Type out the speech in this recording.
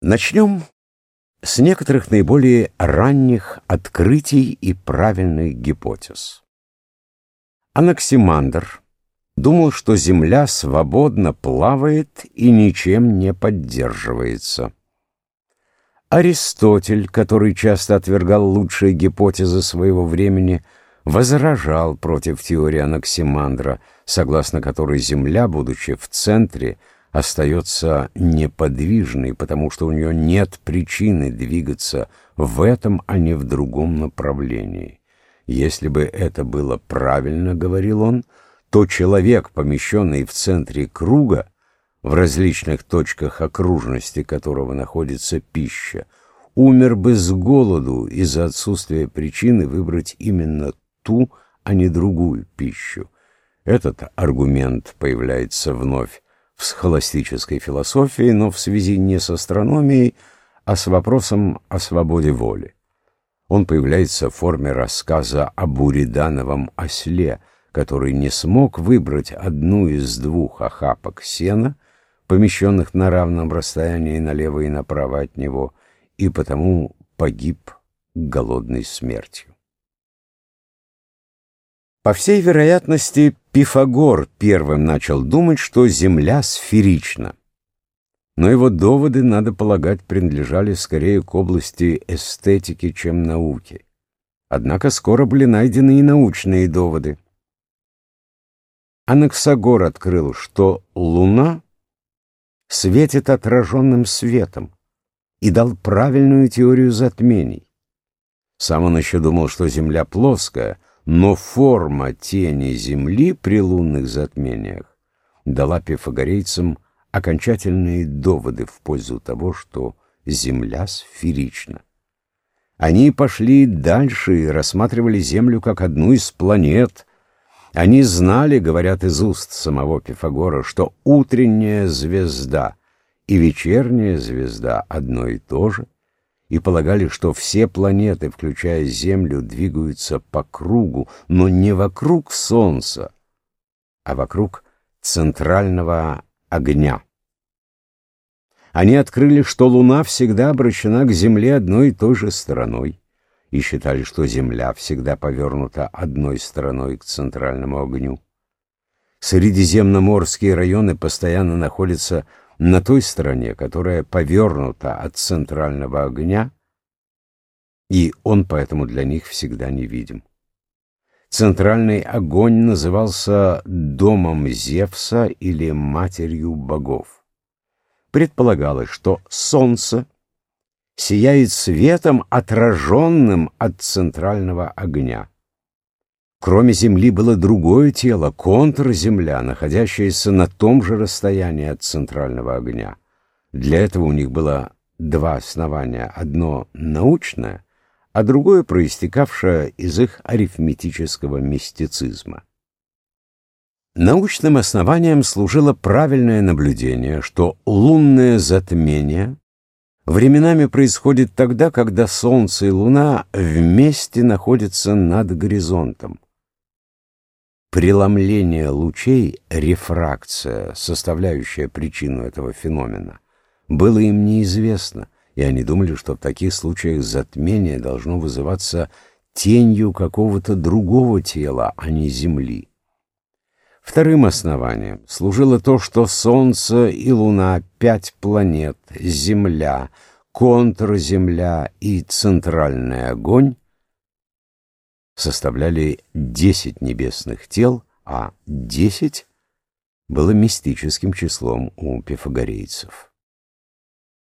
Начнем с некоторых наиболее ранних открытий и правильных гипотез. Анаксимандр думал, что Земля свободно плавает и ничем не поддерживается. Аристотель, который часто отвергал лучшие гипотезы своего времени, возражал против теории Анаксимандра, согласно которой Земля, будучи в центре, остается неподвижной, потому что у нее нет причины двигаться в этом, а не в другом направлении. Если бы это было правильно, говорил он, то человек, помещенный в центре круга, в различных точках окружности которого находится пища, умер бы с голоду из-за отсутствия причины выбрать именно ту, а не другую пищу. Этот аргумент появляется вновь в схоластической философии, но в связи не с астрономией, а с вопросом о свободе воли. Он появляется в форме рассказа о буридановом осле, который не смог выбрать одну из двух охапок сена, помещенных на равном расстоянии налево и направо от него, и потому погиб голодной смертью. По всей вероятности, Пифагор первым начал думать, что Земля сферична. Но его доводы, надо полагать, принадлежали скорее к области эстетики, чем науки. Однако скоро были найдены и научные доводы. Анаксагор открыл, что Луна светит отраженным светом и дал правильную теорию затмений. Сам он еще думал, что Земля плоская — но форма тени Земли при лунных затмениях дала пифагорейцам окончательные доводы в пользу того, что Земля сферична. Они пошли дальше и рассматривали Землю как одну из планет. Они знали, говорят из уст самого Пифагора, что утренняя звезда и вечерняя звезда одно и то же — и полагали, что все планеты, включая Землю, двигаются по кругу, но не вокруг Солнца, а вокруг центрального огня. Они открыли, что Луна всегда обращена к Земле одной и той же стороной, и считали, что Земля всегда повернута одной стороной к центральному огню. Средиземноморские районы постоянно находятся на той стороне, которая повернута от центрального огня, и он поэтому для них всегда невидим. Центральный огонь назывался домом Зевса или матерью богов. Предполагалось, что солнце сияет светом, отраженным от центрального огня. Кроме Земли было другое тело, контрземля, находящееся на том же расстоянии от центрального огня. Для этого у них было два основания. Одно научное, а другое проистекавшее из их арифметического мистицизма. Научным основанием служило правильное наблюдение, что лунное затмение временами происходит тогда, когда Солнце и Луна вместе находятся над горизонтом. Преломление лучей, рефракция, составляющая причину этого феномена, было им неизвестно, и они думали, что в таких случаях затмение должно вызываться тенью какого-то другого тела, а не Земли. Вторым основанием служило то, что Солнце и Луна — пять планет, Земля, контрземля и центральный огонь — составляли десять небесных тел, а десять было мистическим числом у пифагорейцев.